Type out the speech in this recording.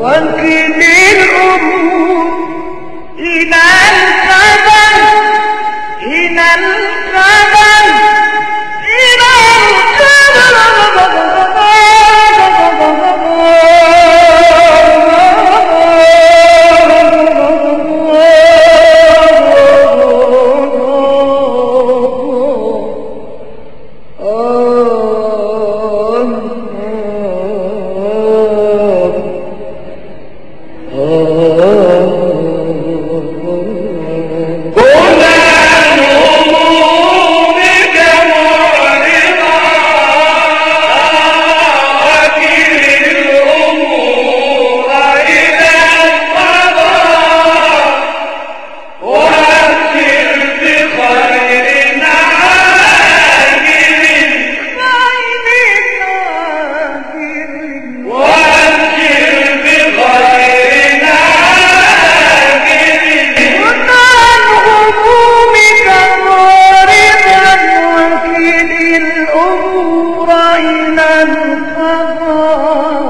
وكل الأمور. إلى القضاء